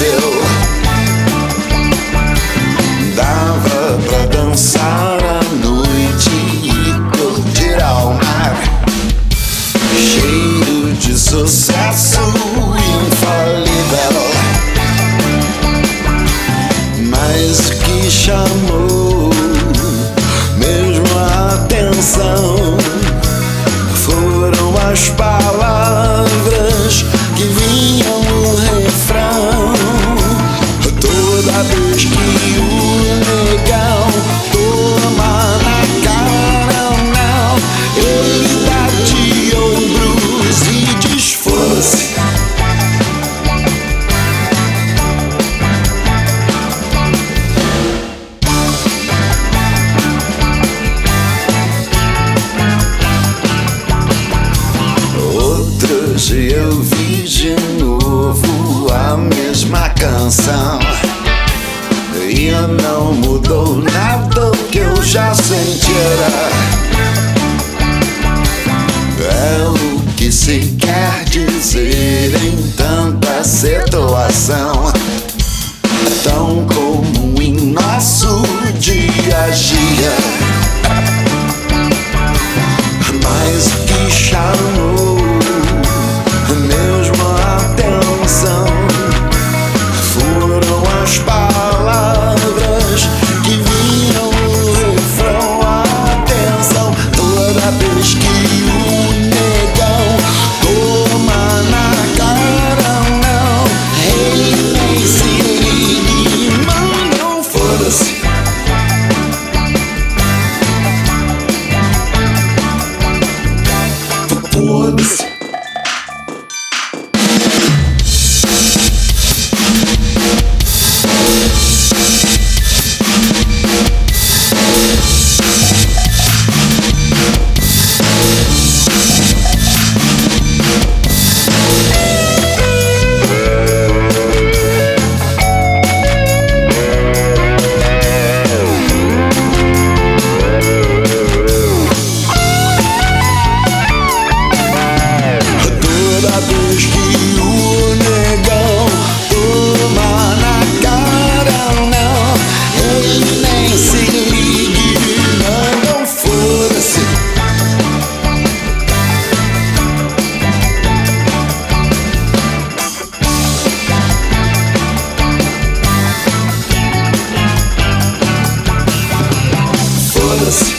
still Dia eu vi de novo a mesma canção. E não mudou nada que eu já sentia É o que se quer dizer em tanta situação Jones.